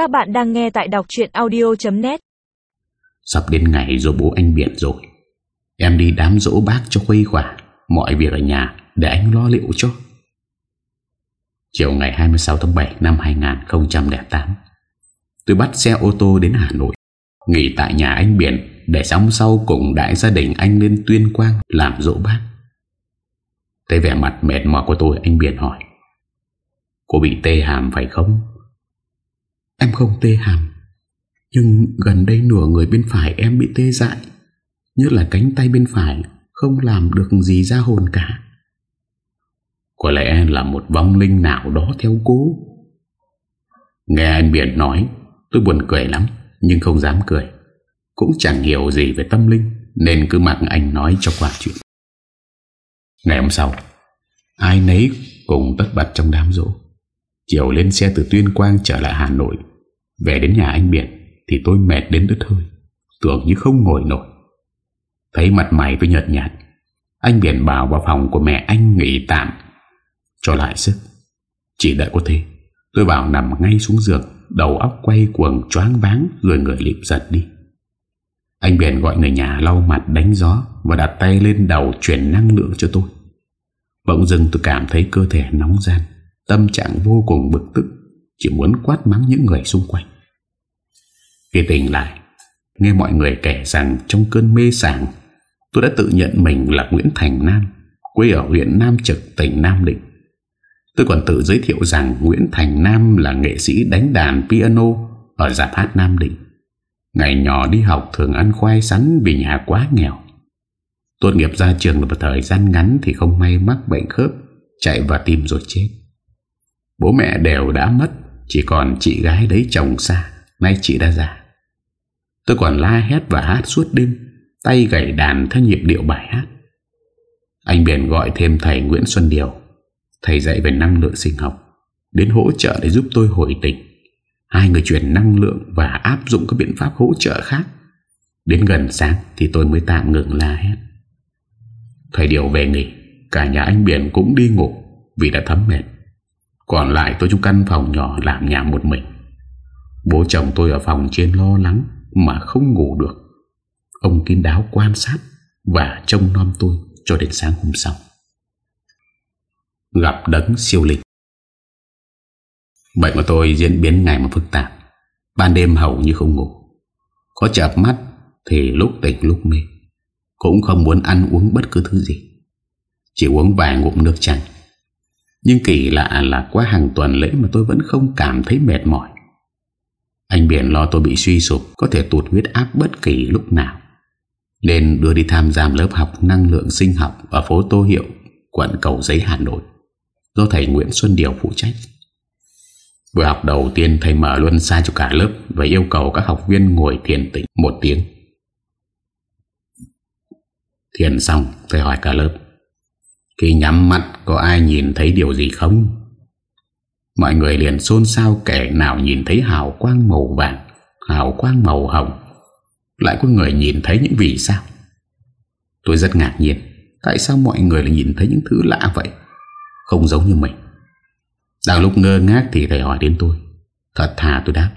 Các bạn đang nghe tại đọc chuyện audio.net Sắp đến ngày rồi bố anh Biển rồi. Em đi đám dỗ bác cho khuây khỏa. Mọi việc ở nhà để anh lo liệu cho. Chiều ngày 26 tháng 7 năm 2008 Tôi bắt xe ô tô đến Hà Nội. Nghỉ tại nhà anh Biển Để xong sau cùng đại gia đình anh lên tuyên quang Làm dỗ bác. Thấy vẻ mặt mệt mỏi của tôi, Anh Biển hỏi, Cô bị tê hàm phải không? Em không tê hàm. Nhưng gần đây nửa người bên phải em bị tê dại. Nhất là cánh tay bên phải, Không làm được gì ra hồn cả. Có lẽ là một vong linh nào đó theo cố. Nghe anh Biển nói, Tôi buồn cười lắm, Nhưng không dám cười. Cũng chẳng hiểu gì về tâm linh, Nên cứ mặc anh nói cho qua chuyện. Ngày hôm sau, Ai nấy cùng tất bật trong đám rỗ. Chiều lên xe từ Tuyên Quang trở lại Hà Nội. Về đến nhà anh Biển Thì tôi mệt đến đứt hơi, Tưởng như không ngồi nổi. Thấy mặt mày tôi nhợt nhạt, Anh Biển bảo vào phòng của mẹ anh nghỉ tạm. Cho lại sức, Chỉ đợi có thế, Tôi bảo nằm ngay xuống giường, Đầu óc quay cuồng choáng váng Rồi người lịp giật đi. Anh Biển gọi người nhà lau mặt đánh gió Và đặt tay lên đầu chuyển năng lượng cho tôi. Bỗng dưng tôi cảm thấy cơ thể nóng gian, Tâm trạng vô cùng bực tức. Chỉ muốn quát mắng những người xung quanh. Khi tỉnh lại, Nghe mọi người kể rằng Trong cơn mê sảng, Tôi đã tự nhận mình là Nguyễn Thành Nam, Quê ở huyện Nam Trực, tỉnh Nam Định. Tôi còn tự giới thiệu rằng Nguyễn Thành Nam là nghệ sĩ đánh đàn piano Ở giạp hát Nam Định. Ngày nhỏ đi học thường ăn khoai sắn vì nhà quá nghèo. Tốt nghiệp ra trường một thời gian ngắn thì không may mắc bệnh khớp, Chạy vào tim rồi chết. Bố mẹ đều đã mất chỉ còn chị gái đấy chồng xa, Nay chị đã già. Tôi còn la hét và hát suốt đêm, Tay gảy đàn theo nhịp điệu bài hát. Anh biển gọi thêm thầy Nguyễn Xuân Điều. Thầy dạy về năng lượng sinh học, Đến hỗ trợ để giúp tôi hồi tỉnh Hai người chuyển năng lượng Và áp dụng các biện pháp hỗ trợ khác. Đến gần sáng Thì tôi mới tạm ngừng la hét. Thầy Điều về nghỉ, Cả nhà anh Biển cũng đi ngủ Vì đã thấm mệt. Còn lại tôi trong căn phòng nhỏ làm nhà một mình. Bố chồng tôi ở phòng trên lo lắng Mà không ngủ được. Ông kín đáo quan sát Và trông nom tôi cho đến sáng hôm sau. Gặp đấng siêu linh Bệnh của tôi diễn biến ngày một phức tạp. Ban đêm hầu như không ngủ. Có chợp mắt Thì lúc tỉnh lúc mê. Cũng không muốn ăn uống bất cứ thứ gì. Chỉ uống vài ngụm nước chanh. Nhưng kỳ lạ là qua hàng tuần lễ Mà tôi vẫn không cảm thấy mệt mỏi. Anh Biển lo tôi bị suy sụp, Có thể tụt huyết áp bất kỳ lúc nào. Nên đưa đi tham gia lớp học năng lượng sinh học Ở phố Tô Hiệu, Quận Cầu Giấy, Hà Nội, Do thầy Nguyễn Xuân Điều phụ trách. Buổi học đầu tiên thầy mở luân xa cho cả lớp Và yêu cầu các học viên ngồi thiền tĩnh một tiếng. Thiền xong, thầy hỏi cả lớp. Khi nhắm mắt, có ai nhìn thấy điều gì không? Mọi người liền xôn xao kẻ nào nhìn thấy hào quang màu vàng, Hào quang màu hồng, Lại có người nhìn thấy những vì sao? Tôi rất ngạc nhiên, Tại sao mọi người lại nhìn thấy những thứ lạ vậy? Không giống như mình. Đang lúc ngơ ngác thì thầy hỏi đến tôi. Thật thà, tôi đáp.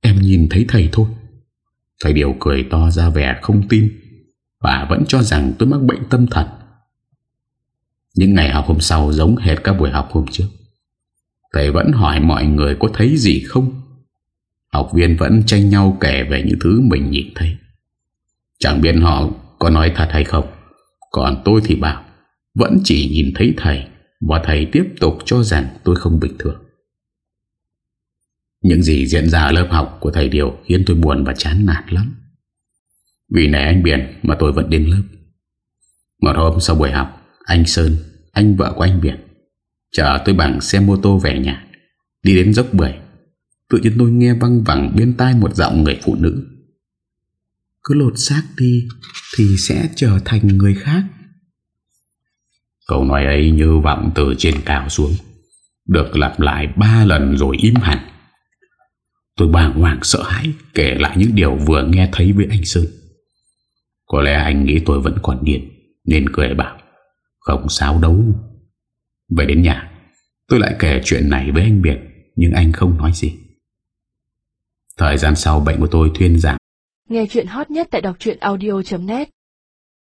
Em nhìn thấy thầy thôi. Thầy điều cười to ra vẻ không tin Và vẫn cho rằng tôi mắc bệnh tâm thần. Những ngày học hôm sau giống hệt các buổi học hôm trước. Thầy vẫn hỏi mọi người có thấy gì không? Học viên vẫn tranh nhau kể về những thứ mình nhìn thấy. Chẳng biết họ có nói thật hay không Còn tôi thì bảo Vẫn chỉ nhìn thấy thầy Và thầy tiếp tục cho rằng tôi không bình thường. Những gì diễn ra ở lớp học của thầy Điều Khiến tôi buồn và chán nản lắm. Vì nể anh Biển mà tôi vẫn đến lớp. Một hôm sau buổi học Anh Sơn, anh vợ của anh Việt Chờ tôi bằng xe mô tô về nhà, Đi đến dốc bưởi. Tự nhiên tôi nghe văng vẳng bên tai một giọng người phụ nữ. Cứ lột xác đi Thì sẽ trở thành người khác. Câu nói ấy như vọng từ trên cao xuống, Được lặp lại ba lần rồi im hẳn. Tôi bàng hoàng sợ hãi Kể lại những điều vừa nghe thấy với anh Sơn. Có lẽ anh nghĩ tôi vẫn còn điên, Nên cười bảo. Không sao đâu Về đến nhà, Tôi lại kể chuyện này với anh Biệt, Nhưng anh không nói gì. Thời gian sau, bệnh của tôi thuyên giảm. Nghe chuyện hot nhất tại đọc audio.net